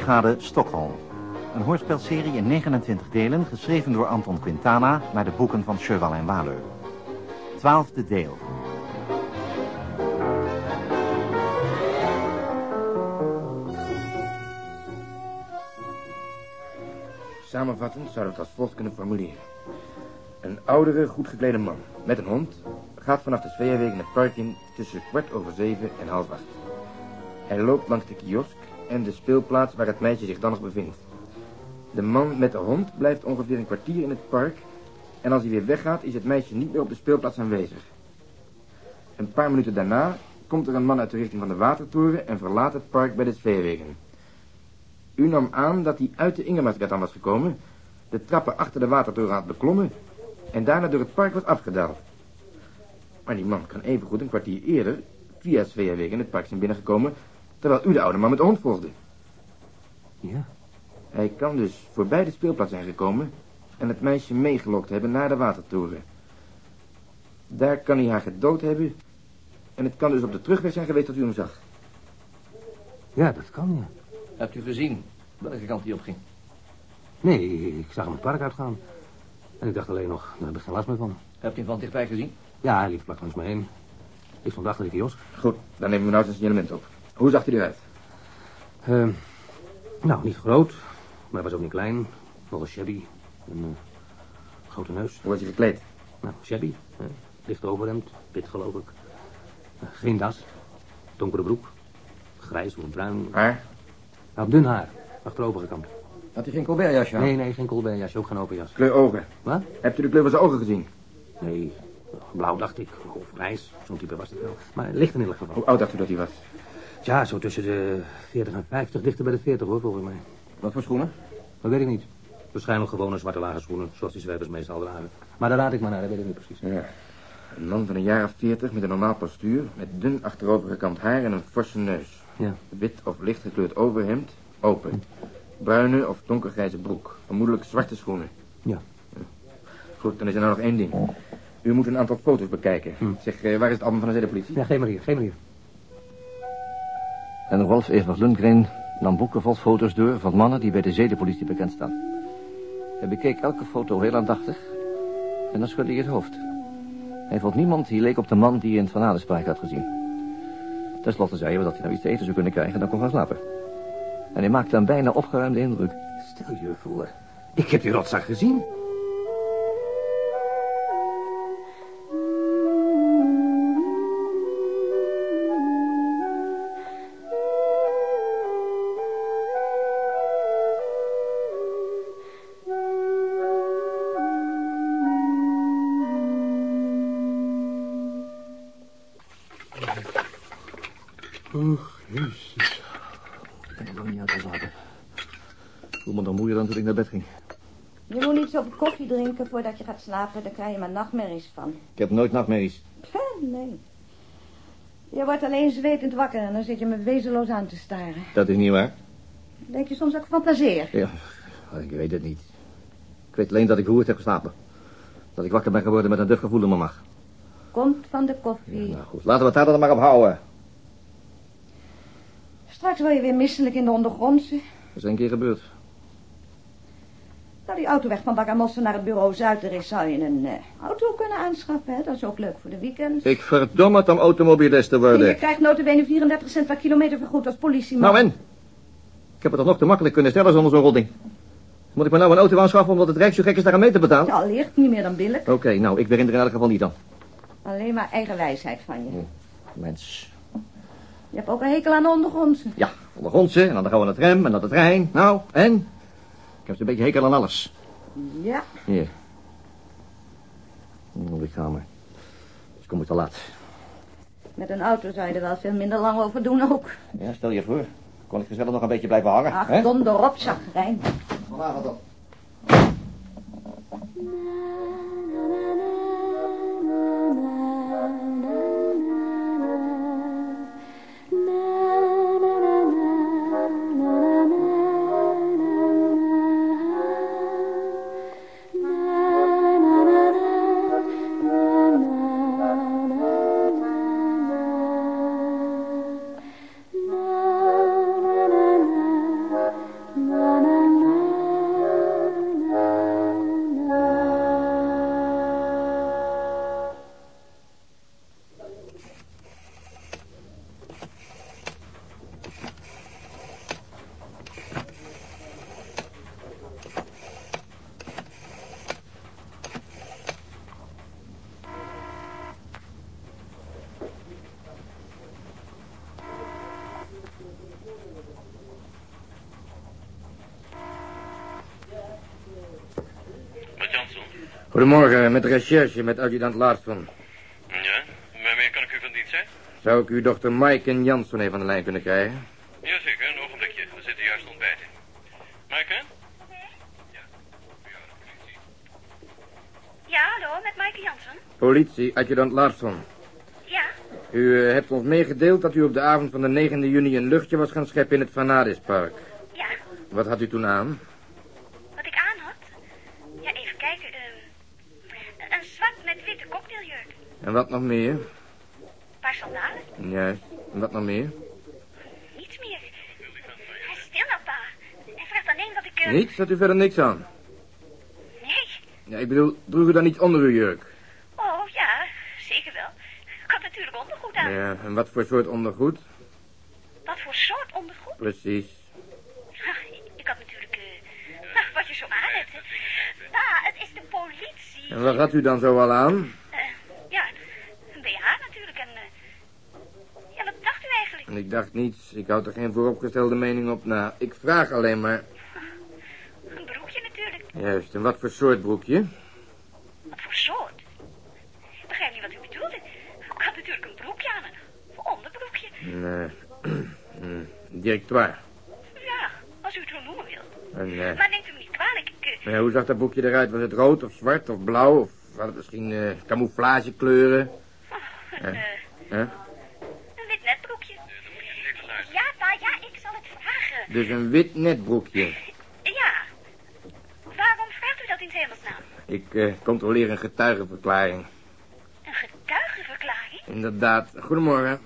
Moordbrigade Stockholm. Een hoorspelserie in 29 delen, geschreven door Anton Quintana... naar de boeken van Cheval en Waler. Twaalfde deel. Samenvattend we het als volgt kunnen formuleren. Een oudere, goed geklede man met een hond gaat vanaf de Sveaweg het park in tussen kwart over zeven en half acht. Hij loopt langs de kiosk en de speelplaats waar het meisje zich dan nog bevindt. De man met de hond blijft ongeveer een kwartier in het park en als hij weer weggaat is het meisje niet meer op de speelplaats aanwezig. Een paar minuten daarna komt er een man uit de richting van de watertoren en verlaat het park bij de Sveewegen. U nam aan dat hij uit de Ingemarsgatan was gekomen, de trappen achter de watertoren had beklommen en daarna door het park was afgedaald. Maar die man kan evengoed een kwartier eerder via Sveawegen het park zijn binnengekomen, terwijl u de oude man met de hond volgde. Ja. Hij kan dus voorbij de speelplaats zijn gekomen en het meisje meegelokt hebben naar de watertoren. Daar kan hij haar gedood hebben en het kan dus op de terugweg zijn geweest dat u hem zag. Ja, dat kan, ja. Hebt u gezien welke kant hij op ging? Nee, ik zag hem het park uitgaan. En ik dacht alleen nog, daar heb ik geen last meer van. Hebt u hem van dichtbij gezien? Ja, hij liep vlak langs me heen. Ik stond achter de kiosk. Goed, dan nemen we nou zijn signalement op. Hoe zag hij eruit? Eh, nou, niet groot, maar hij was ook niet klein. Nogal shabby. Een eh, grote neus. Hoe was hij gekleed? Nou, shabby. eh, licht overhemd, wit geloof ik. Eh, geen das. Donkere broek. Grijs of bruin. Haar? Nou, dun haar. Achterover gekamd. Had hij geen Colbertjasje aan? Nee, nee, geen colbertjas, ook geen open jas. Kleur ogen. Wat? Hebt u de kleur van zijn ogen gezien? Nee, blauw dacht ik. Of grijs, zo'n type was het wel. Maar licht in ieder geval. Hoe oud dacht u dat hij was? Ja, zo tussen de 40 en 50, dichter bij de 40 hoor, volgens mij. Wat voor schoenen? Dat weet ik niet. Waarschijnlijk gewone zwarte lage schoenen, zoals die zwervers meestal dragen. Maar daar raad ik maar naar, dat weet ik niet precies. Ja. Een man van een jaar of veertig met een normaal postuur, met dun achterovergekamd haar en een forse neus. Ja. Wit of licht gekleurd overhemd, open. Bruine of donkergrijze broek, vermoedelijk zwarte schoenen. Ja. Goed, dan is er nou nog één ding. U moet een aantal foto's bekijken. Zeg, eh, waar is het album van de zedenpolitie? Ja, geef maar hier, geef maar hier. En Rolf Evert Lundgren nam boeken vol foto's door van mannen die bij de zedenpolitie bekend staan. Hij bekeek elke foto heel aandachtig en dan schudde hij het hoofd. Hij vond niemand die leek op de man die hij in het Vanadenspraak had gezien. Ten slotte zei hij dat hij nou iets te eten zou kunnen krijgen en dan kon gaan slapen. En hij maakte een bijna opgeruimde indruk. Stel je voor, ik heb die rotzak gezien. Ik ben er nog niet uit te slapen. Ik voel me dan moeier dan toen ik naar bed ging. Je moet niet zoveel koffie drinken voordat je gaat slapen. Daar krijg je maar nachtmerries van. Ik heb nooit nachtmerries. Nee. Je wordt alleen zwetend wakker en dan zit je me wezenloos aan te staren. Dat is niet waar. Denk je soms dat ik fantaseer? Ja, ik weet het niet. Ik weet alleen dat ik goed heb geslapen. Dat ik wakker ben geworden met een duf gevoel in mijn maag. Komt van de koffie. Nou goed, laten we het daar dan maar op houden. Straks word je weer misselijk in de ondergrondse. Dat is een keer gebeurd. Nou, die autoweg van Bakkermossen naar het bureau Zuid er is, zou je een eh, auto kunnen aanschaffen. Hè? Dat is ook leuk voor de weekends. Ik verdom het om automobilist te Je worden. krijgt notabene 34 cent per kilometer vergoed als politieman. Nou en? Ik heb het toch nog te makkelijk kunnen stellen zonder zo'n rodding. Moet ik me nou een auto aanschaffen omdat het Rijk zo gek is daar aan mee te betalen? Ja, allicht niet meer dan billig. Oké, nou, ik begin er in elk geval niet aan. Alleen maar eigen wijsheid van je. Mens. Je hebt ook een hekel aan de ondergrondse. Ja, ondergrondse en dan gaan we naar de tram en naar de trein. Nou, en? Ik heb zo'n beetje hekel aan alles. Ja. Hier. Oh, ik ga maar. Dus kom ik te laat. Met een auto zou je er wel veel minder lang over doen ook. Ja, stel je voor. Kon ik gezellig nog een beetje blijven hangen, Ach, hè? donder op, chagrijn. Vanavond dan. Goedemorgen, met de recherche met adjudant Larsson. Ja, waarmee kan ik u van dienst zijn? Zou ik uw dochter Maiken Jansson even aan de lijn kunnen krijgen? Jazeker, een ogenblikje. We zitten juist ontbijten. Maaike? Ja, hallo, met Maaike Jansen. Politie, adjudant Larsson. Ja, U eh, hebt ons meegedeeld dat u op de avond van de 9 juni een luchtje was gaan scheppen in het Vanadispark. ja. Wat had u toen aan? Wat ik aan had? Ja, even kijken. ehm, een zwart met witte cocktailjurk. En wat nog meer? Paar sandalen. Juist. En wat nog meer? Niets meer. Stil nou, pa. En vraag alleen wat ik... eh, Niets? Had u verder niks aan? Nee. Ja, ik bedoel, droeg u dan niet onder uw jurk? Oh, ja, zeker wel. Ik had natuurlijk ondergoed aan. Ja, en wat voor soort ondergoed? Wat voor soort ondergoed? Precies. Ik had natuurlijk... eh, nou, wat je zo aan hebt. Pa, het is de politie. En wat had u dan zo al aan? Eh, ja, een BH natuurlijk. En... eh, ja, wat dacht u eigenlijk? En ik dacht niets. Ik houd er geen vooropgestelde mening op na. Ik vraag alleen maar. Een broekje natuurlijk. Juist, en wat voor soort broekje? Wat voor soort? Ik begrijp niet wat u bedoelde. Ik had natuurlijk een broekje aan, een onderbroekje. Een, eh, directoire. Ja, als u het zo noemen wilt. En, eh, Maar neemt u me niet kwalijk, ik... eh, ja, hoe zag dat broekje eruit? Was het rood of zwart of blauw? Of had het misschien camouflagekleuren? een, Hè? een wit netbroekje. Ja, pa, ja, ik zal het vragen. Dus een wit netbroekje. Ja. Waarom vraagt u dat in hemelsnaam? Ik eh, controleer een getuigenverklaring. Een getuigenverklaring? Inderdaad. Goedemorgen.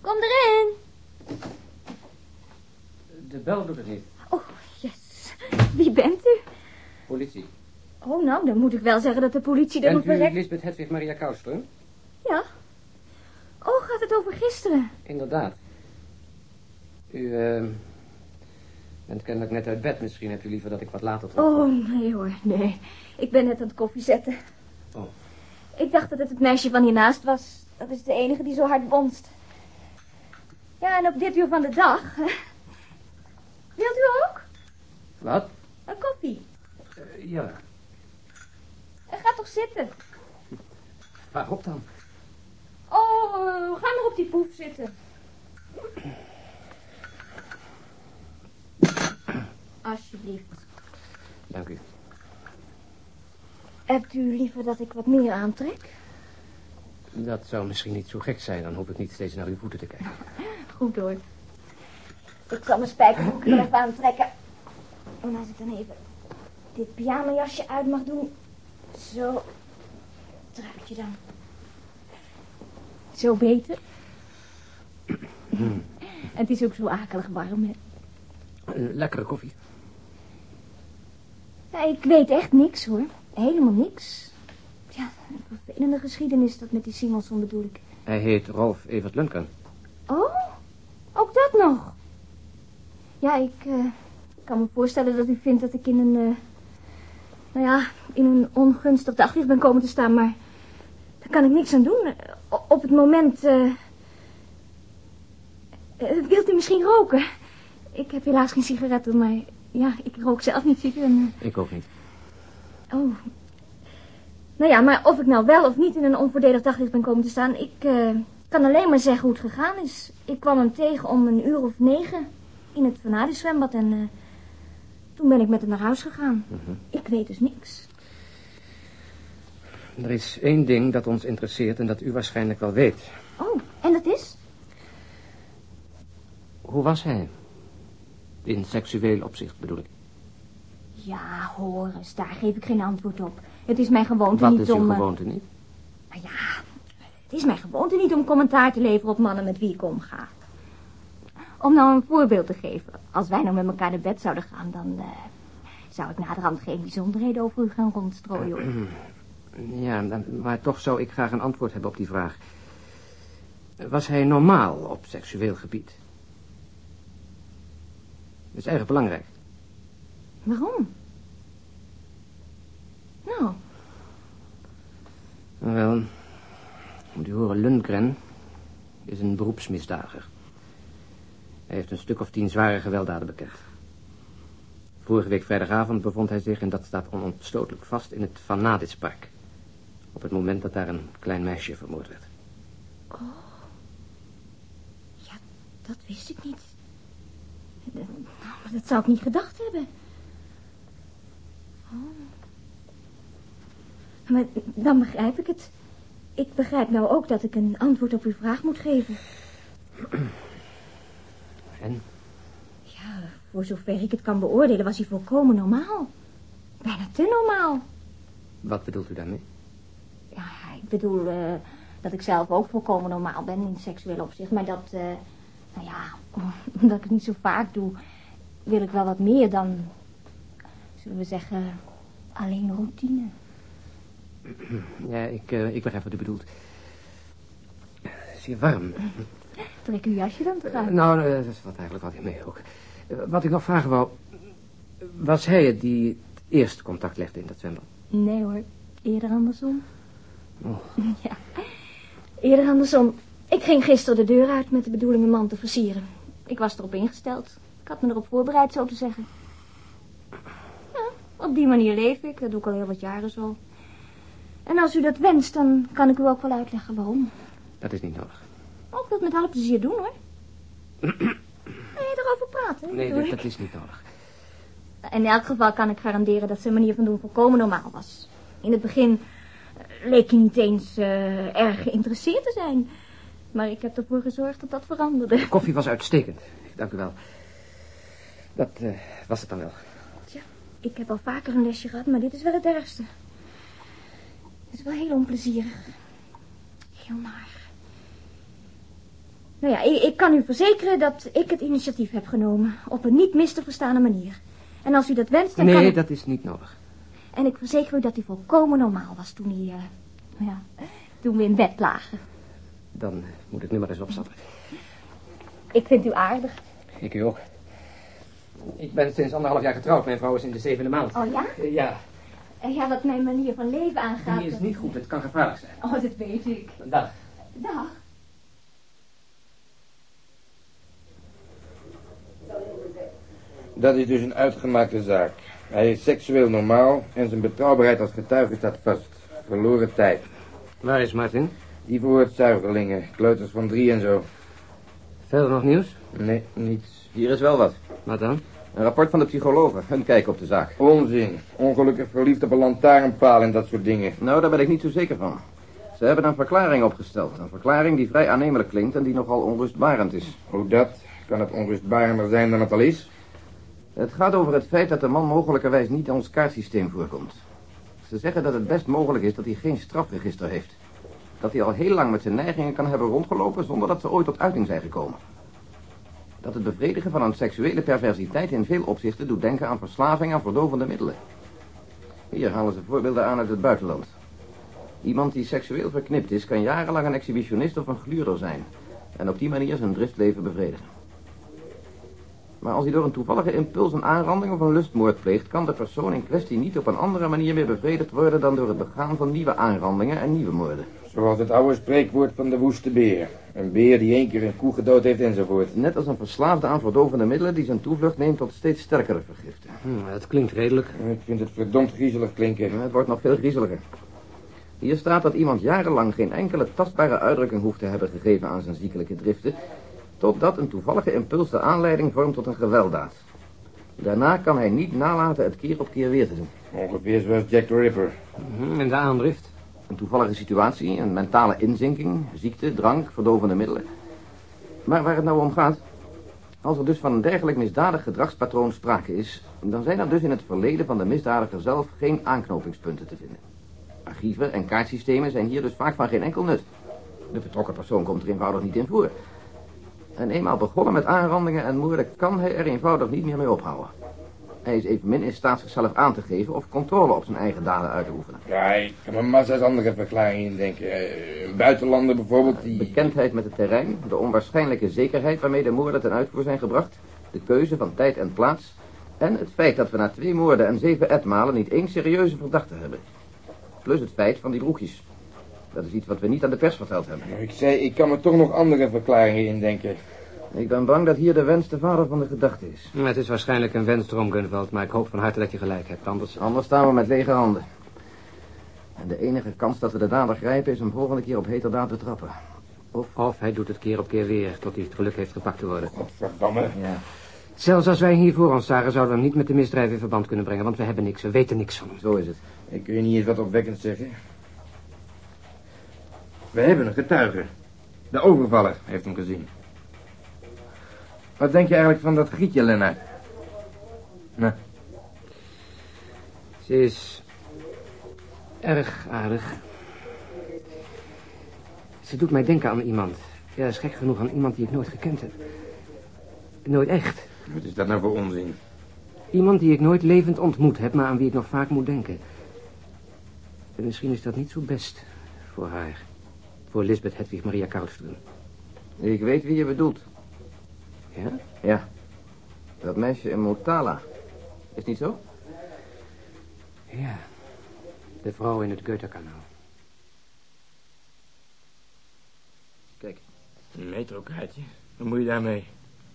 Kom erin. De bel doet het niet. Oh, yes. Wie bent u? Politie. Oh, nou, dan moet ik wel zeggen dat de politie er Bent moet u verrek... Lisbeth Hedwig Maria Kouwström? Ja. Oh, gaat het over gisteren? Inderdaad. U eh, bent kennelijk net uit bed. Misschien hebt u liever dat ik wat later terugkom. Oh, nee hoor, nee. Ik ben net aan het koffie zetten. Oh. Ik dacht dat het het meisje van hiernaast was. Dat is de enige die zo hard bonst. Ja, en op dit uur van de dag... Wilt u ook? Wat? Een koffie. Eh, ja. Ga toch zitten. Waarop dan? Oh, eh, ga maar op die poef zitten. Alsjeblieft. Dank u. Hebt u liever dat ik wat meer aantrek? Dat zou misschien niet zo gek zijn. Dan hoef ik niet steeds naar uw voeten te kijken. Goed hoor. Ik zal mijn spijkerbroek er even aantrekken. En als ik dan even dit pyjamajasje uit mag doen. Zo. Truik je dan. Zo beter. En het is ook zo akelig warm, hè. Een lekkere koffie. Ja, ik weet echt niks, hoor. Helemaal niks. Ja, een vervelende geschiedenis dat met die Simonson bedoel ik. Hij heet Rolf Evert Lundgren. Oh, ook dat nog. Ja, ik eh, kan me voorstellen dat u vindt dat ik in een, eh, nou ja, in een ongunstig daglicht ben komen te staan, maar daar kan ik niks aan doen. Op het moment, eh, eh, wilt u misschien roken? Ik heb helaas geen sigaretten, maar ja, ik rook zelf niet, ziet u. En, Ik ook niet. eh, oh. Nou ja, maar of ik nou wel of niet in een onvoordelig daglicht ben komen te staan, ik eh, kan alleen maar zeggen hoe het gegaan is. Ik kwam hem tegen om een uur of negen in het Vanadis zwembad en eh, toen ben ik met hem naar huis gegaan. Ik weet dus niks. Er is één ding dat ons interesseert en dat u waarschijnlijk wel weet. Oh, en dat is? Hoe was hij? In seksueel opzicht bedoel ik. Ja, hoor eens, daar geef ik geen antwoord op. Het is mijn gewoonte Wat niet is uw om... eh, gewoonte niet? Nou ja, het is mijn gewoonte niet om commentaar te leveren op mannen met wie ik omga. Om nou een voorbeeld te geven. Als wij nou met elkaar naar bed zouden gaan, dan eh, zou ik naderhand geen bijzonderheden over u gaan rondstrooien. hoor. Ja, maar toch zou ik graag een antwoord hebben op die vraag. Was hij normaal op seksueel gebied? Dat is erg belangrijk. Waarom? Nou, Wel, moet u horen, Lundgren is een beroepsmisdadiger. Hij heeft een stuk of tien zware gewelddaden bekend. Vorige week vrijdagavond bevond hij zich, en dat staat onontstotelijk vast, in het Van Naditspark. Op het moment dat daar een klein meisje vermoord werd. Oh. Ja, dat wist ik niet. Dat, nou, dat zou ik niet gedacht hebben. Oh. Maar dan begrijp ik het. Ik begrijp nou ook dat ik een antwoord op uw vraag moet geven. En? Ja, voor zover ik het kan beoordelen was hij volkomen normaal. Bijna te normaal. Wat bedoelt u daarmee? Ja, ik bedoel eh, dat ik zelf ook volkomen normaal ben in seksueel opzicht. Maar dat, eh, nou ja, omdat ik het niet zo vaak doe, wil ik wel wat meer dan, zullen we zeggen, alleen routine. Ja, ik, uh, ik begrijp wat u bedoelt. Zeer warm. Trek uw jasje dan terug. nou, dat is wat eigenlijk wat ik mee ook. wat ik nog vragen wou, was hij het die het eerst contact legde in dat zwembad? Nee hoor, eerder andersom. Oh. Ja, eerder andersom. Ik ging gisteren de deur uit met de bedoeling een man te versieren. Ik was erop ingesteld. Ik had me erop voorbereid, zo te zeggen. Ja, op die manier leef ik. Dat doe ik al heel wat jaren zo. En als u dat wenst, dan kan ik u ook wel uitleggen waarom. Dat is niet nodig. Ik wil het met alle plezier doen, hoor. Wil je erover praten? Nee, dat, dat, is niet nodig. In elk geval kan ik garanderen dat zijn manier van doen volkomen normaal was. In het begin leek hij niet eens uh, erg geïnteresseerd te zijn. Maar ik heb ervoor gezorgd dat dat veranderde. De koffie was uitstekend. Dank u wel. Dat uh, was het dan wel. Tja, ik heb al vaker een lesje gehad, maar dit is wel het ergste. Het is wel heel onplezierig. Heel naar. Nou ja, ik, ik, kan u verzekeren dat ik het initiatief heb genomen. Op een niet mis te verstaande manier. En als u dat wenst, dan nee, kan Nee, dat is niet nodig. En ik verzeker u dat hij volkomen normaal was toen hij, uh, ja, toen we in bed lagen. Dan uh, moet ik nu maar eens opstappen. Ik vind u aardig. Ik u ook. Ik ben sinds anderhalf jaar getrouwd. Mijn vrouw is in de zevende maand. Oh ja? Uh, ja. En ja, wat mijn manier van leven aangaat... Die is niet goed. Het kan gevaarlijk zijn. Oh, dat weet ik. Dag. Dag. Dat is dus een uitgemaakte zaak. Hij is seksueel normaal en zijn betrouwbaarheid als getuige staat vast. Verloren tijd. Waar is Martin? Die verhoort zuigelingen, kleuters van drie en zo. Verder nog nieuws? Nee, niets. Hier is wel wat. Wat dan? Een rapport van de psychologen. Hun kijken op de zaak. Onzin. Ongelukkig verliefd op een lantaarnpaal en dat soort dingen. Nou, daar ben ik niet zo zeker van. Ze hebben een verklaring opgesteld. Een verklaring die vrij aannemelijk klinkt en die nogal onrustbarend is. Hoe dat? Kan het onrustbarender zijn dan het al is? Het gaat over het feit dat de man mogelijkerwijs niet in ons kaartsysteem voorkomt. Ze zeggen dat het best mogelijk is dat hij geen strafregister heeft. Dat hij al heel lang met zijn neigingen kan hebben rondgelopen zonder dat ze ooit tot uiting zijn gekomen. Dat het bevredigen van een seksuele perversiteit in veel opzichten doet denken aan verslaving aan verdovende middelen. Hier halen ze voorbeelden aan uit het buitenland. Iemand die seksueel verknipt is, kan jarenlang een exhibitionist of een gluurder zijn. En op die manier zijn driftleven bevredigen. Maar als hij door een toevallige impuls een aanranding of een lustmoord pleegt... kan de persoon in kwestie niet op een andere manier meer bevredigd worden... dan door het begaan van nieuwe aanrandingen en nieuwe moorden. Zoals het oude spreekwoord van de woeste beer. Een beer die één keer een koe gedood heeft enzovoort. Net als een verslaafde aan verdovende middelen... die zijn toevlucht neemt tot steeds sterkere vergiften. Hm, dat klinkt redelijk. Ik vind het verdomd griezelig klinken. het wordt nog veel griezeliger. Hier staat dat iemand jarenlang geen enkele tastbare uitdrukking hoeft te hebben gegeven aan zijn ziekelijke driften totdat een toevallige impuls de aanleiding vormt tot een gewelddaad. Daarna kan hij niet nalaten het keer op keer weer te doen. Ongeveer zoals Jack the Ripper. Mm en de aandrift? Een toevallige situatie, een mentale inzinking, ziekte, drank, verdovende middelen. Maar waar het nou om gaat... Als er dus van een dergelijk misdadig gedragspatroon sprake is... dan zijn er dus in het verleden van de misdadiger zelf geen aanknopingspunten te vinden. Archieven en kaartsystemen zijn hier dus vaak van geen enkel nut. De vertrokken persoon komt er eenvoudig niet in voor. En eenmaal begonnen met aanrandingen en moorden kan hij er eenvoudig niet meer mee ophouden. Hij is evenmin in staat zichzelf aan te geven of controle op zijn eigen daden uit te oefenen. Ja, ik kan me massa's andere verklaringen denken. Uh, buitenlanden bijvoorbeeld die... Bekendheid met het terrein, de onwaarschijnlijke zekerheid waarmee de moorden ten uitvoer zijn gebracht, de keuze van tijd en plaats en het feit dat we na twee moorden en zeven etmalen niet één serieuze verdachte hebben. Plus het feit van die broekjes. Dat is iets wat we niet aan de pers verteld hebben. Ik zei, ik kan me toch nog andere verklaringen indenken. Ik ben bang dat hier de wens de vader van de gedachte is. Het is waarschijnlijk een wensdroom, Gunveld, maar ik hoop van harte dat je gelijk hebt. Anders... Anders staan we met lege handen. En de enige kans dat we de dader grijpen is hem volgende keer op heterdaad te trappen. Of... of hij doet het keer op keer weer, tot hij het geluk heeft gepakt te worden. Godverdamme. Ja. Zelfs als wij hier voor ons zagen, zouden we hem niet met de misdrijf in verband kunnen brengen, want we hebben niks, we weten niks van hem. Zo is het. Ik kun je niet eens wat opwekkend zeggen. We hebben een getuige. De overvaller heeft hem gezien. Wat denk je eigenlijk van dat Grietje, Lennart? Nou, Ze is erg aardig. Ze doet mij denken aan iemand. Ja, is gek genoeg aan iemand die ik nooit gekend heb. Nooit echt. wat is dat nou voor onzin? Iemand die ik nooit levend ontmoet heb, maar aan wie ik nog vaak moet denken. En misschien is dat niet zo best voor haar. Voor Lisbeth Hedwig Maria Karlström. Ik weet wie je bedoelt. Ja? Ja. Dat meisje in Motala. Is het niet zo? Ja. De vrouw in het Goethe-kanaal. Kijk. Een metrokaartje. Wat moet je daarmee?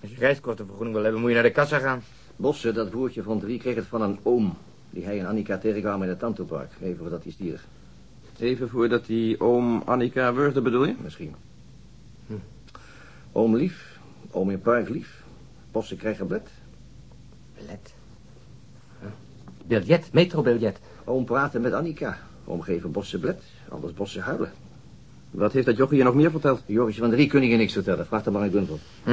Als je reiskostenvergoeding wil hebben, moet je naar de kassa gaan. Bosse, dat broertje van drie, kreeg het van een oom. Die hij en Annika tegenkwamen in het Tantopark. Even voordat hij stierf. Even voordat die oom Annika wurgde, bedoel je? Misschien. Hm. Oom lief. Oom in park lief. Bosse krijgt een blad. Biljet. Biljet, metrobiljet. Oom praten met Annika. Oom geven Bosse blad. Anders Bosse huilen. Wat heeft dat jochie je nog meer verteld? Jorisje van drie kun je niks vertellen. Vraag dan maar aan Gunveld. Hm,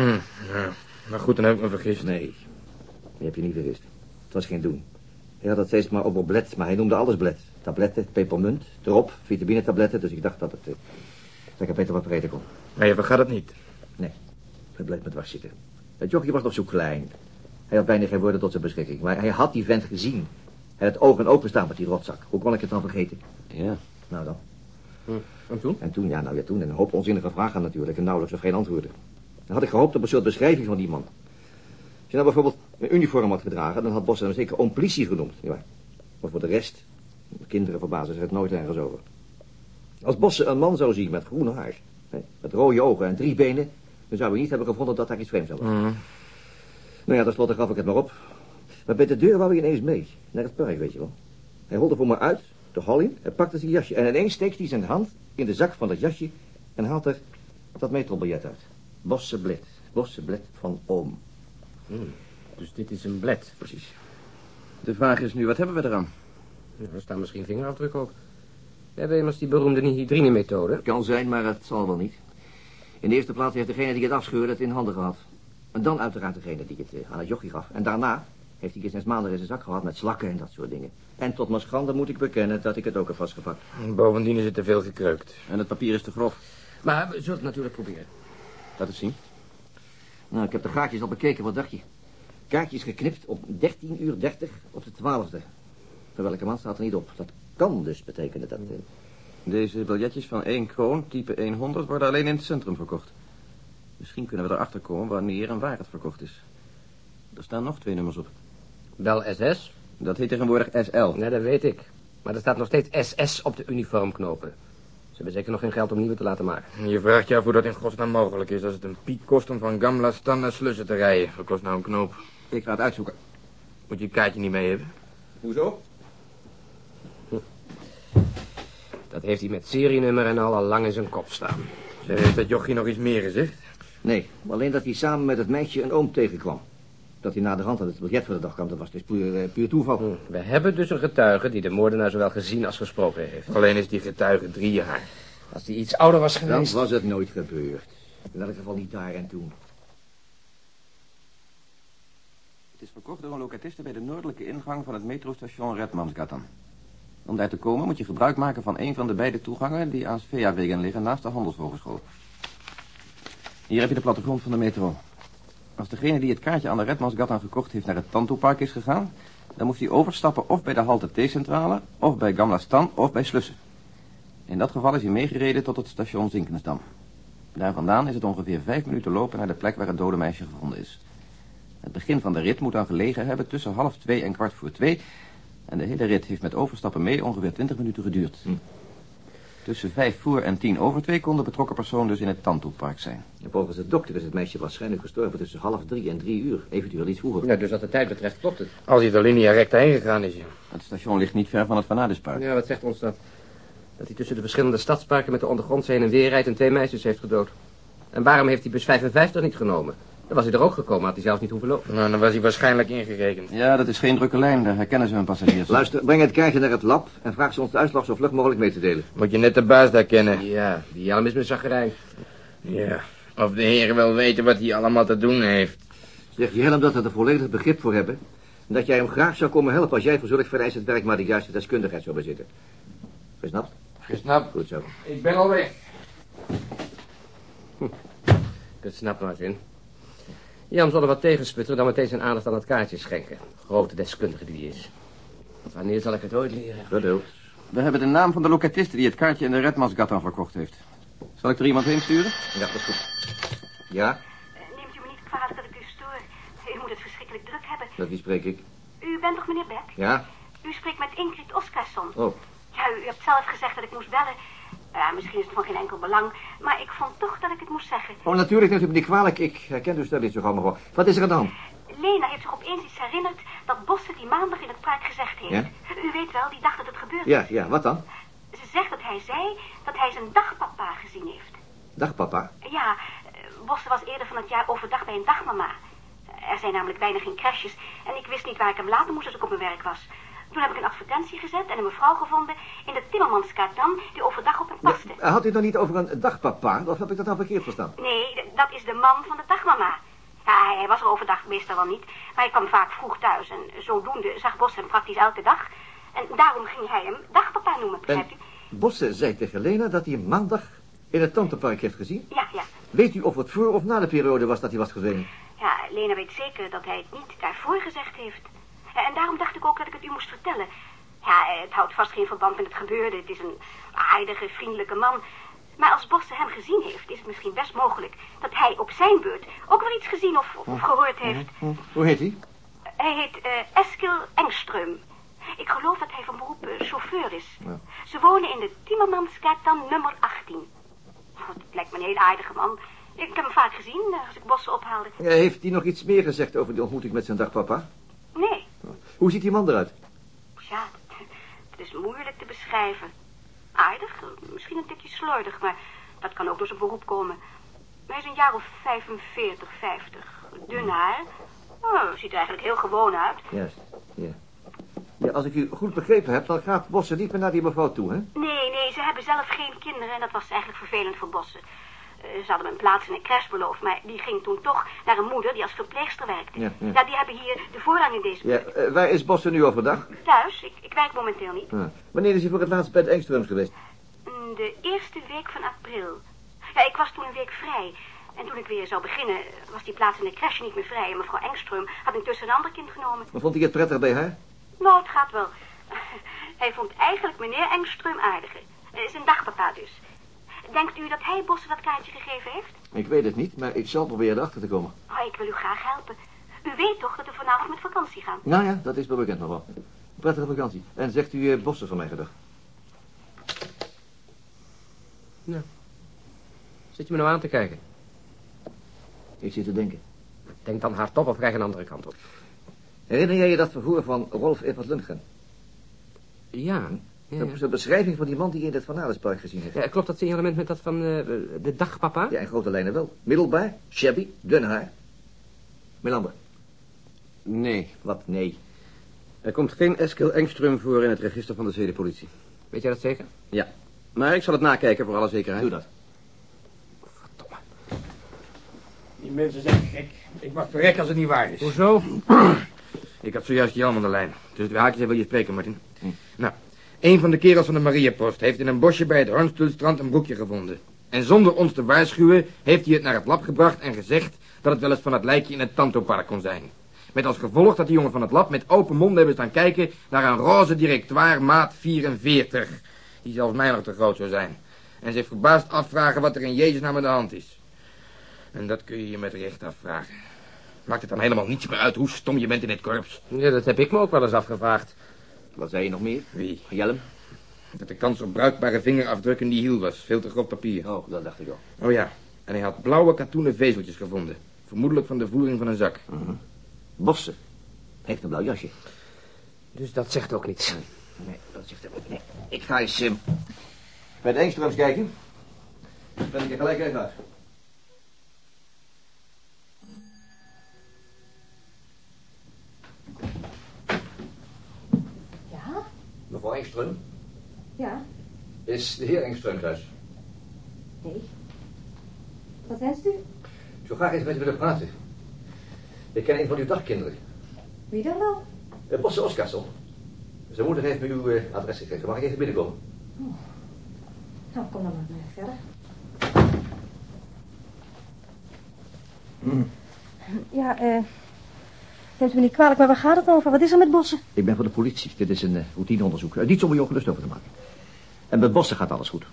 ja. Maar goed, dan heb ik me vergist. Nee, die heb je niet vergist. Het was geen doen. Hij had het steeds maar over bled, maar hij noemde alles bled. Tabletten, pepermunt, erop, vitaminetabletten. Dus ik dacht dat, het, eh, dat ik er beter wat vergeten kon. Maar je vergaat het niet. Nee, het bleef me dwars zitten. Het jochie was nog zo klein. Hij had bijna geen woorden tot zijn beschikking. Maar hij had die vent gezien. Hij had ogen open staan met die rotzak. Hoe kon ik het dan vergeten? Ja. Nou dan. En toen? En toen, ja, nou ja, toen. En een hoop onzinnige vragen natuurlijk. En nauwelijks of geen antwoorden. Dan had ik gehoopt op een soort beschrijving van die man. Als je nou bijvoorbeeld een uniform had gedragen, dan had Bos hem zeker oom politie genoemd. Ja. Maar voor de rest, kinderen verbazen zich het nooit ergens over. Als Bosse een man zou zien met groen haar, hè, met rode ogen en drie benen, dan zou hij niet hebben gevonden dat daar iets vreemds aan was. Hm. Nou ja, tenslotte gaf ik het maar op. Maar bij de deur wou hij ineens mee, naar het park, weet je wel. Hij holde voor me uit, de hal in, hij pakte zijn jasje en ineens steekt hij zijn hand in de zak van dat jasje en haalt er dat metrobiljet uit. Bosse blad, Bosse blad van oom. Dus dit is een blad. Precies. De vraag is nu, wat hebben we eraan? Ja, er staan misschien vingerafdrukken op. We hebben immers die beroemde nihydrine-methode. Kan zijn, maar het zal wel niet. In de eerste plaats heeft degene die het afscheurde het in handen gehad. En dan uiteraard degene die het eh, aan het jochie gaf. En daarna heeft hij het sinds maanden in zijn zak gehad met slakken en dat soort dingen. En tot mijn schande moet ik bekennen dat ik het ook heb vastgepakt. Bovendien is het te veel gekreukt. En het papier is te grof. Maar we zullen het natuurlijk proberen. Laat het zien. Nou, ik heb de gaatjes al bekeken, wat dacht je? Kaartjes geknipt op 13 uur 30 op de 12e. Voor welke maand staat er niet op. Dat kan dus betekenen dat... eh, Deze biljetjes van 1 kroon, type 100, worden alleen in het centrum verkocht. Misschien kunnen we erachter komen wanneer en waar het verkocht is. Er staan nog twee nummers op. Bel SS? Dat heet tegenwoordig SL. Nee, dat weet ik. Maar er staat nog steeds SS op de uniformknopen. Ze hebben zeker nog geen geld om nieuwe te laten maken. Je vraagt je af hoe dat in godsnaam mogelijk is als het een piek kost om van Gamla Stan naar Slussen te rijden. Dat kost nou een knoop. Ik ga het uitzoeken. Moet je je kaartje niet mee hebben? Hoezo? Dat heeft hij met serienummer en al al lang in zijn kop staan. Zeg, heeft dat jochie nog iets meer gezegd? Nee, alleen dat hij samen met het meisje een oom tegenkwam. Dat hij na de hand aan het biljet voor de dag kwam, dat was dus puur, eh, puur toeval. Hm, We hebben dus een getuige die de moordenaar zowel gezien als gesproken heeft. Alleen is die getuige drie jaar. Als hij iets ouder was Dan geweest... was het nooit gebeurd. In elk geval niet daar en toen. Het is verkocht door een locatiste bij de noordelijke ingang van het metrostation Redmansgatan. Om daar te komen moet je gebruik maken van een van de beide toegangen die aan Sveawegen liggen naast de Handelshogeschool. Hier heb je de plattegrond van de metro. Als degene die het kaartje aan de Redmansgatan gekocht heeft naar het Tantopark is gegaan, dan moest hij overstappen of bij de halte T-centrale, of bij Gamla Stan, of bij Slussen. In dat geval is hij meegereden tot het station Zinkensdam. Daar vandaan is het ongeveer vijf minuten lopen naar de plek waar het dode meisje gevonden is. Het begin van de rit moet dan gelegen hebben tussen half twee en kwart voor twee. En de hele rit heeft met overstappen mee ongeveer twintig minuten geduurd. Tussen vijf voor en tien over twee kon de betrokken persoon dus in het Tantoepark zijn. En volgens de dokter is het meisje waarschijnlijk gestorven tussen half drie en drie uur. Eventueel iets vroeger. Ja, dus wat de tijd betreft klopt het. Als hij de linea recta heen gegaan is, ja. Het station ligt niet ver van het Vanadispark. Ja, wat zegt ons dat? Dat hij tussen de verschillende stadsparken met de ondergrondse heen en weer rijdt en twee meisjes heeft gedood. En waarom heeft hij bus 55 niet genomen? Dan was hij er ook gekomen, had hij zelfs niet hoeven lopen. Nou, dan was hij waarschijnlijk ingerekend. Ja, dat is geen drukke lijn, daar herkennen ze hun passagiers. Luister, breng het kaartje naar het lab en vraag ze ons de uitslag zo vlug mogelijk mee te delen. Moet je net de baas daar kennen. Ja, die helm is mijn zaggerij. Ja. Of de heren wel weten wat hij allemaal te doen heeft. Zeg je hem dat we er volledig begrip voor hebben. En dat jij hem graag zou komen helpen als jij voor zulk vereisend werk maar de juiste deskundigheid zou bezitten. Gesnapt? Gesnapt. Goed zo. Ik ben al weg. Dat snap maar in. Jan zal er wat tegensputteren dan meteen zijn aandacht aan het kaartje schenken. Grote deskundige die hij is. Wanneer zal ik het ooit leren? Geduld. We hebben de naam van de lokatiste die het kaartje in de Redmansgatan verkocht heeft. Zal ik er iemand heen sturen? Ja, dat is goed. Ja, Neemt u me niet kwalijk dat ik u stoor. U moet het verschrikkelijk druk hebben. met wie spreek ik? U bent toch meneer Beck? Ja? U spreekt met Ingrid Oskarsson. Oh, Ja, u, u hebt zelf gezegd dat ik moest bellen. Ja, misschien is het van geen enkel belang. Maar ik vond toch dat ik het moest zeggen. oh natuurlijk neemt u me niet kwalijk. Ik herken dus dat niet zo gauw mevrouw. Wat is er aan de hand? Lena heeft zich opeens iets herinnerd dat Bosse die maandag in het park gezegd heeft. Ja? U weet wel, die dag dat het gebeurde. Ja, ja, wat dan? Ze zegt dat hij zei dat hij zijn dagpapa gezien heeft. Dag papa. Ja, eh, Bosse was eerder van het jaar overdag bij een dagmama. Er zijn namelijk bijna geen crashes en ik wist niet waar ik hem laten moest als ik op mijn werk was. Toen heb ik een advertentie gezet en een mevrouw gevonden in de Timmermanskaart dan, die overdag op hem paste. Had u het nog niet over een dagpapa? Of heb ik dat nou verkeerd verstaan? Nee, dat is de man van de dagmama. Ja, hij- was er overdag meestal wel niet, maar hij kwam vaak vroeg thuis en zodoende zag Bos hem praktisch elke dag. En daarom ging hij hem dagpapa noemen, En begrijpt u? Bosse zei tegen Lena dat hij maandag in het tantepark heeft gezien. Ja, ja. Weet u of het voor of na de periode was dat hij was verdwenen? Ja, Lena weet zeker dat hij het niet daarvoor gezegd heeft. En daarom dacht ik ook dat ik het u moest vertellen. Ja, het houdt vast geen verband met het gebeurde. Het is een aardige, vriendelijke man. Maar als Bosse hem gezien heeft, is het misschien best mogelijk dat hij op zijn beurt ook wel iets gezien of, of gehoord heeft. Hoe heet hij? Hij heet eh, Eskil Engström. Ik geloof dat hij van beroep eh, chauffeur is. Ja. Ze wonen in de Timmermanskaart nummer 18. Oh, het lijkt me een heel aardige man. Ik heb hem vaak gezien eh, als ik Bosse ophaalde. Ja, heeft hij nog iets meer gezegd over die ontmoeting met zijn dagpapa? Nee, Hoe ziet die man eruit? Ja, het is moeilijk te beschrijven. Aardig, misschien een tikje slordig, maar dat kan ook door zijn beroep komen. Hij is een jaar of 45, 50. Dun haar. Oh, ziet er eigenlijk heel gewoon uit. Juist, ja. Ja, als ik u goed begrepen heb, dan gaat Bosse niet meer naar die mevrouw toe, hè? Nee, nee, ze hebben zelf geen kinderen en dat was eigenlijk vervelend voor Bossen. Eh, ze hadden me een plaats in een crash beloofd, maar die ging toen toch naar een moeder die als verpleegster werkte. Ja, ja. die hebben hier de voorrang in deze Ja, eh, waar is Bosse nu overdag? Thuis, ik, ik werk momenteel niet. Ah. Wanneer is hij voor het laatst bij het Engströms geweest? Mm, De eerste week van april. Ja, ik was toen een week vrij. En toen ik weer zou beginnen, was die plaats in de crash niet meer vrij. En mevrouw Engström had intussen een ander kind genomen. Maar vond hij het prettig bij haar? Nou, het gaat wel. Hij vond eigenlijk meneer Engström aardiger. Eh, Zijn dagpapa dus. Denkt u dat hij Bosse dat kaartje gegeven heeft? Ik weet het niet, maar ik zal proberen erachter te komen. Oh, ik wil u graag helpen. U weet toch dat we vanavond met vakantie gaan? Nou ja, dat is wel bekend nog wel. Prettige vakantie. En zegt u eh, Bosse van mij gedag. Zit je me nou aan te kijken? Ik zit te denken. Denk dan hardop of krijg een andere kant op. Herinner jij je dat verhoor van Rolf Evert Lundgren? Ja. Ja, Dat is de beschrijving van die man die je in het Van Alenspark gezien heeft. ja. klopt dat signalement met dat van eh, de dagpapa? Ja, in grote lijnen wel. Middelbaar, shabby, dun haar. Melander. Nee. Wat? Nee. Er komt geen Eskil Engström voor in het register van de zedenpolitie. Weet jij dat zeker? Ja. Maar ik zal het nakijken voor alle zekerheid. Doe dat. Die mensen zijn gek. Ik mag verrekken als het niet waar is. Hoezo? Ik had zojuist Jan aan de lijn. Dus de haakjes wil je spreken, Martin. Nou, een van de kerels van de Mariapost heeft in een bosje bij het Hornstuhlstrand een broekje gevonden. En zonder ons te waarschuwen heeft hij het naar het lab gebracht en gezegd dat het wel eens van het lijkje in het Tantopark kon zijn. Met als gevolg dat die jongen van het lab met open mond hebben staan kijken naar een roze directoire maat 44. Die zelfs mij nog te groot zou zijn. En zich verbaasd afvragen wat er in Jezus naam aan de hand is. En dat kun je je met recht afvragen. Maakt het dan helemaal niets meer uit hoe stom je bent in dit korps? Ja, dat heb ik me ook wel eens afgevraagd. Wat zei je nog meer? Wie? Jellem? Dat de kans op bruikbare vingerafdrukken niet hiel was. Veel te groot papier. Oh, dat dacht ik al. Oh ja, en hij had blauwe katoenen vezeltjes gevonden. Vermoedelijk van de voering van een zak. Bossen. Heeft een blauw jasje. Dus dat zegt ook niets. Nee, dat zegt ook niet. Ik ga eens eh, bij de Engströms kijken. Dan ben ik er gelijk even uit. Ja? Mevrouw Engström, Ja? is de heer Engström thuis? Nee. Wat wenst u? Ik zou graag eens met u willen praten. Ik ken een van uw dagkinderen. Wie dan wel? Uh, Bosse Oskarsson. Zijn moeder heeft me uw eh, adres gegeven. Mag ik even binnenkomen? Nou, kom dan maar mee verder. Ja, eh... Neemt u me niet kwalijk, maar waar gaat het over? Wat is er met Bossen? Ik ben van de politie. Dit is een uh, routineonderzoek. Uh, niets om u ongerust over te maken. En met Bossen gaat alles goed.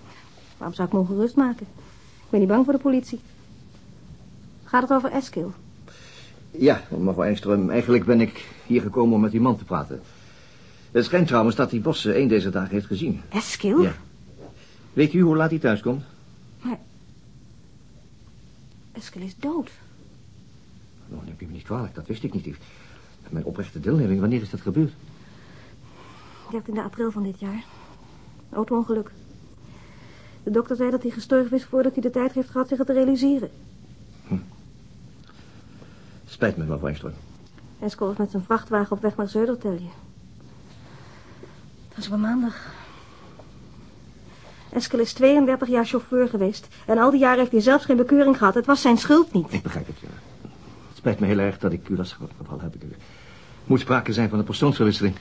Waarom zou ik me ongerust maken? Ik ben niet bang voor de politie. Gaat het over Eskil? Ja, mevrouw Engström, eigenlijk ben ik hier gekomen om met die man te praten. Het schijnt trouwens dat die Bossen één deze dagen heeft gezien. Eskil? Ja. Weet u hoe laat hij thuis komt? Eskil is dood. Nou, neem je me niet kwalijk, dat wist ik niet. Mijn oprechte deelneming, wanneer is dat gebeurd? 13 april van dit jaar. Auto-ongeluk. De dokter zei dat hij gestorven is voordat hij de tijd heeft gehad zich het te realiseren. Spijt me, mevrouw Engström. Eskil was met zijn vrachtwagen op weg naar Zeudertelje. Dat was op maandag. Eskel is 32 jaar chauffeur geweest. En al die jaren heeft hij zelfs geen bekeuring gehad. Het was zijn schuld niet. Ik begrijp het, ja. Het spijt me heel erg dat ik u lastig gevallen heb. Ik, moet sprake zijn van een persoonsverwisseling.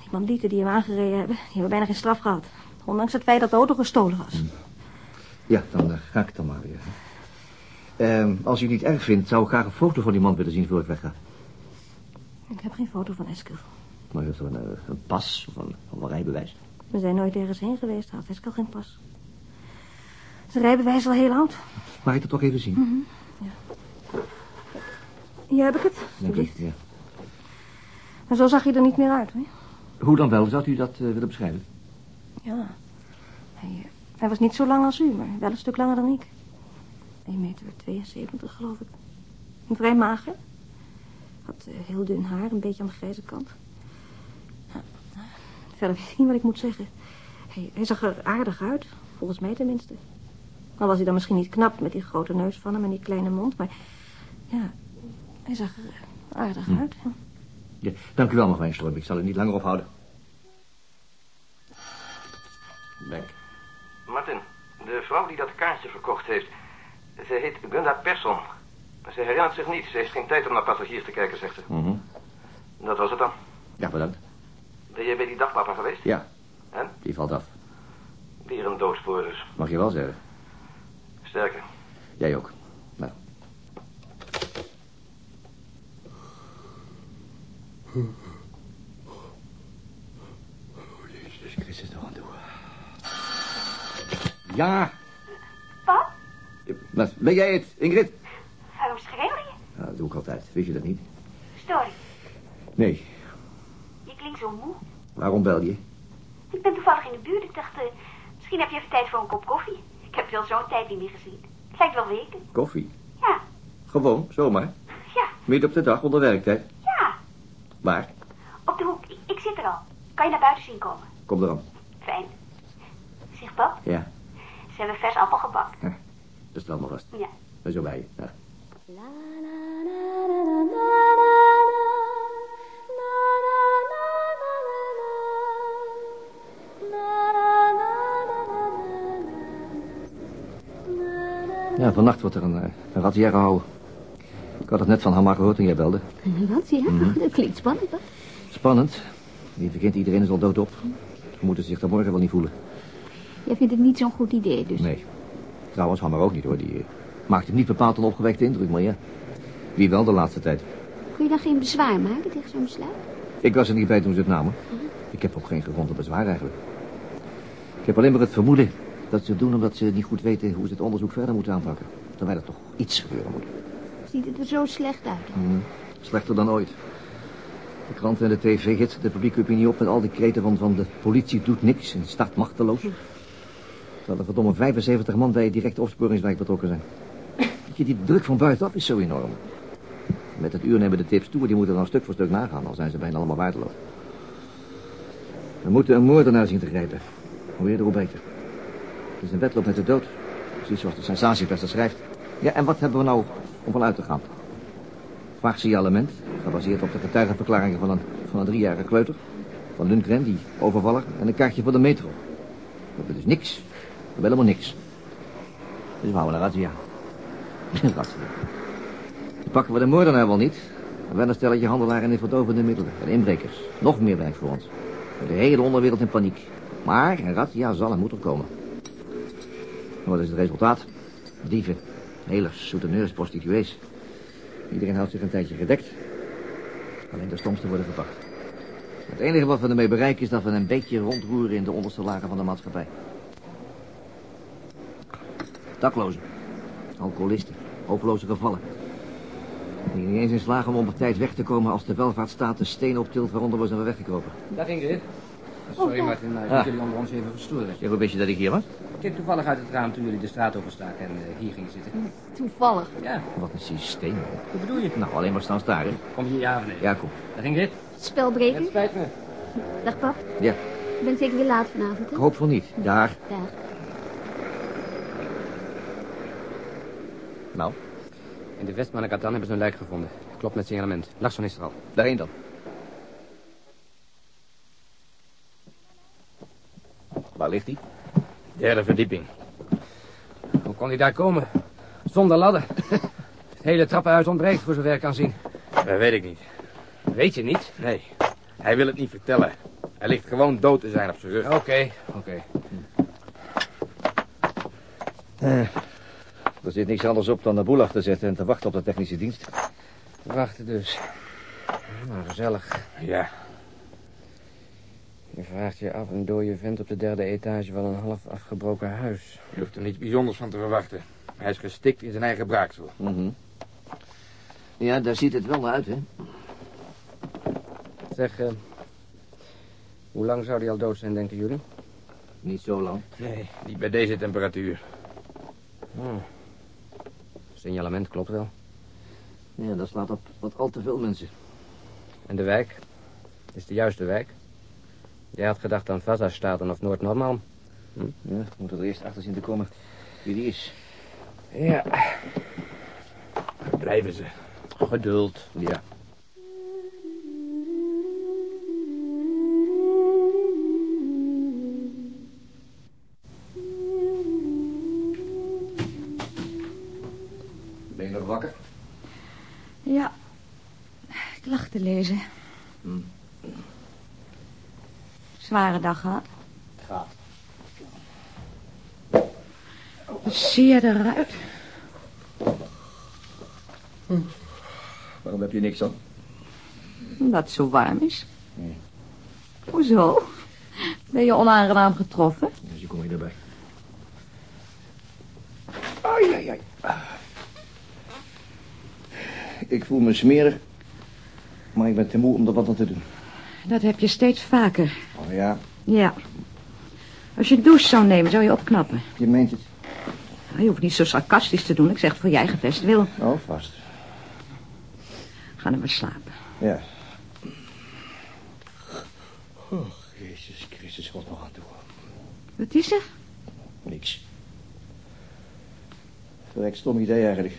Die bandieten die hem aangereden hebben, die hebben bijna geen straf gehad. Ondanks het feit dat de auto gestolen was. Ja, dan uh, ga ik dan maar weer. Uh, als u het niet erg vindt, zou ik graag een foto van die man willen zien voor ik wegga. Ik heb geen foto van Eskel. Maar u heeft een, uh, een pas of een, of een rijbewijs? We zijn nooit ergens heen geweest, had Eskel geen pas. Zijn rijbewijs is al heel oud. Mag ik dat toch even zien? Mm -hmm. Ja. Hier heb ik het, alsjeblieft. Ja. Maar zo zag hij er niet meer uit, hè? Hoe dan wel? Zou u dat uh, willen beschrijven? Ja. Hij, hij, was niet zo lang als u, maar wel een stuk langer dan ik. 1,72 meter, 72, geloof ik. En vrij mager. Had uh, heel dun haar, een beetje aan de grijze kant. Ja, verder weet ik niet wat ik moet zeggen. Hij, hij zag er aardig uit, volgens mij tenminste. Al was hij dan misschien niet knap met die grote neus van hem en die kleine mond, maar ja, hij zag er aardig hm. uit. Ja. Ja, dank u wel, mevrouw. Ik zal u niet langer ophouden. Bank. Martin, de vrouw die dat kaartje verkocht heeft, ze heet Gunda Persson. Ze herinnert zich niet. Ze heeft geen tijd om naar passagiers te kijken, zegt ze. Mm -hmm. Dat was het dan. Ja, bedankt. Ben jij bij die dagpapa geweest? Ja. En? Die valt af. Weer een doodspoor dus. Mag je wel zeggen. Sterker. Jij ook. Jezus Christus, nog aan toe. Ja. Pap? Wat, ben jij het, Ingrid? Waarom schreeuw je? Ja, dat doe ik altijd. Wist je dat niet? Story. Nee. Je klinkt zo moe. Waarom bel je? Ik ben toevallig in de buurt. Ik dacht, uh, misschien heb je even tijd voor een kop koffie. Ik heb je al zo'n tijd niet meer gezien. Het lijkt wel weken. Koffie? Ja. Gewoon, zomaar? Ja. Midden op de dag, onder werktijd? Waar? Op de hoek. Ik, ik zit er al. Kan je naar buiten zien komen? Kom eraan. Fijn. Zeg, pap. Ja. Ze hebben vers appelgebak. Ja. Is allemaal vast. Ja. Ben zo bij je. Ja. Ja, vannacht wordt er een, een razzia gehouden. Ik had het net van Hamar gehoord toen jij belde. Razzia? Mm -hmm. Dat klinkt spannend, hoor. Spannend. Wie verkent iedereen is al doodop. Ze moeten zich daar morgen wel niet voelen. Jij vindt het niet zo'n goed idee, dus? Nee. Trouwens, Hammer ook niet, hoor. Die uh, maakte niet bepaald een opgewekte indruk, maar ja. Wie wel de laatste tijd. Kun je dan geen bezwaar maken tegen zo'n besluit? Ik was er niet bij toen ze het namen. -huh. Ik heb ook geen gegronde bezwaar eigenlijk. Ik heb alleen maar het vermoeden dat ze het doen omdat ze niet goed weten hoe ze het onderzoek verder moeten aanpakken. Terwijl er toch iets gebeuren moet. Ziet het er zo slecht uit? Mm, slechter dan ooit. De kranten en de tv gidsen de publieke opinie op met al die kreten van, van de politie doet niks en staat machteloos. Terwijl er verdomme 75 man bij het directe opsporingswerk betrokken zijn. Je, die druk van buitenaf is zo enorm. Met het uur nemen de tips toe, die moeten dan stuk voor stuk nagaan, al zijn ze bijna allemaal waardeloos. We moeten een moordenaar zien te grijpen. Hoe eerder, hoe beter. Het is een wedloop met de dood. Precies zoals de sensatiepers dat schrijft. Ja, en wat hebben we nou om van uit te gaan? Signalement, gebaseerd op de getuigenverklaringen van een, van een driejarige kleuter. Van Lundgren, die overvaller, en een kaartje voor de metro. We hebben dus niks. We hebben helemaal niks. Dus we houden een razzia. Een razzia. Dan pakken we de moordenaar wel niet. Maar wel een stelletje handelaren in verdovende middelen. En inbrekers. Nog meer werk voor ons. De hele onderwereld in paniek. Maar een razzia zal en moet er komen. En wat is het resultaat? Dieven, helers, soeteneurs, prostituees. Iedereen houdt zich een tijdje gedekt. Alleen de stomste worden gepakt. Het enige wat we ermee bereiken is dat we een beetje rondroeren in de onderste lagen van de maatschappij. Daklozen, alcoholisten, hopeloze gevallen. Die niet eens in slagen om op tijd weg te komen als de welvaartsstaat de steen optilt waaronder we zijn weggekropen. Dag Ingrid. Sorry Martin, maar ik Ah. moet jullie onder ons even verstoren. Ja, hoe wist je dat ik hier was? Ik keek toevallig uit het raam toen jullie de straat overstaken en eh, hier gingen zitten. Toevallig. Ja, Wat een systeem. hoor. hoe bedoel je? Nou, alleen maar staan staren. Kom je ja of nee? Ja, kom. Dag Ingrid. Spelbreker. Het spijt me. Dag pap. Ja, Je bent zeker weer laat vanavond, ik hè? hoop van niet. Daar. Dag. Nou, In de Westmannekatan hebben ze een lijk gevonden. Klopt met signalement. Larsson is er al. daarheen dan. Waar ligt hij? Derde verdieping. Hoe kon hij daar komen? Zonder ladder. Het hele trappenhuis ontbreekt voor zover ik kan zien. Dat weet ik niet. Weet je niet? Nee, hij wil het niet vertellen. Hij ligt gewoon dood te zijn op zijn rug. Oké, oké. Er zit niks anders op dan de boel af te zetten en te wachten op de technische dienst. Wachten dus. Nou, gezellig. Ja, Je vraagt je af een dode vent op de derde etage van een half afgebroken huis. je hoeft er niets bijzonders van te verwachten. Hij is gestikt in zijn eigen braaksel. Mhm. Ja, daar ziet het wel naar uit, hè? Zeg, eh, hoe lang zou die al dood zijn, denken jullie? Niet zo lang. Nee, niet bij deze temperatuur. Hmm. Signalement klopt wel. Ja, dat slaat op wat al te veel mensen. En de wijk? Is de juiste wijk? Jij had gedacht aan Vazastaten of Noord-Normaal. Ja, we moeten er eerst achter zien te komen wie die is. Ja. Blijven ze. Geduld. Ja. Ben je nog wakker? Ja, ik lag te lezen. Hm. Zware dag gehad. Gaat. Wat zie je eruit? Waarom heb je niks aan? Omdat het zo warm is. Hoezo? Ben je onaangenaam getroffen? Dus je kom je erbij. Ai, ai, ai. Ik voel me smerig, maar ik ben te moe om er wat aan te doen. Dat heb je steeds vaker. Oh ja, Ja. Als je een douche zou nemen, zou je opknappen. je meent het. Je hoeft niet zo sarcastisch te doen. Ik zeg het voor je eigen best wil. Oh, vast. Ga dan maar slapen. Ja. Oh, Jezus Christus, wat nog aan toe. Wat is er? Niks. Verrekt stom idee eigenlijk.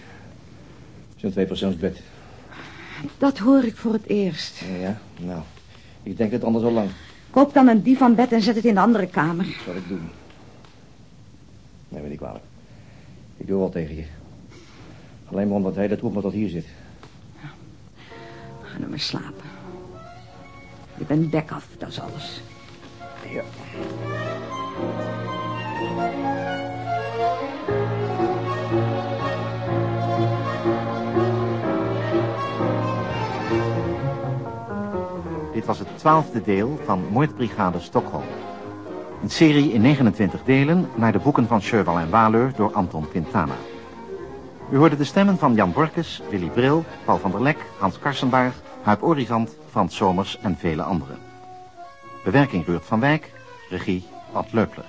Zo'n tweepersoonsbed. Dat hoor ik voor het eerst. Ja, ja, nou. Ik denk het anders al lang. Koop dan een divanbed en zet het in de andere kamer. Dat zal ik doen. Nee, weet ik kwalijk. Ik doe wel tegen je. Alleen maar omdat hij dat roept maar tot hier zit. Ga dan maar slapen. Je bent bek af, dat is alles. Ja. Dit was het twaalfde deel van Moordbrigade Stockholm. Een serie in 29 delen naar de boeken van Cheval en Waleur door Anton Quintana. U hoorde de stemmen van Jan Borkes, Willy Bril, Paul van der Lek, Hans Karsenbaar, Huip Orizant, Frans Somers en vele anderen. Bewerking Ruurt van Wijk, regie Ad Leupler.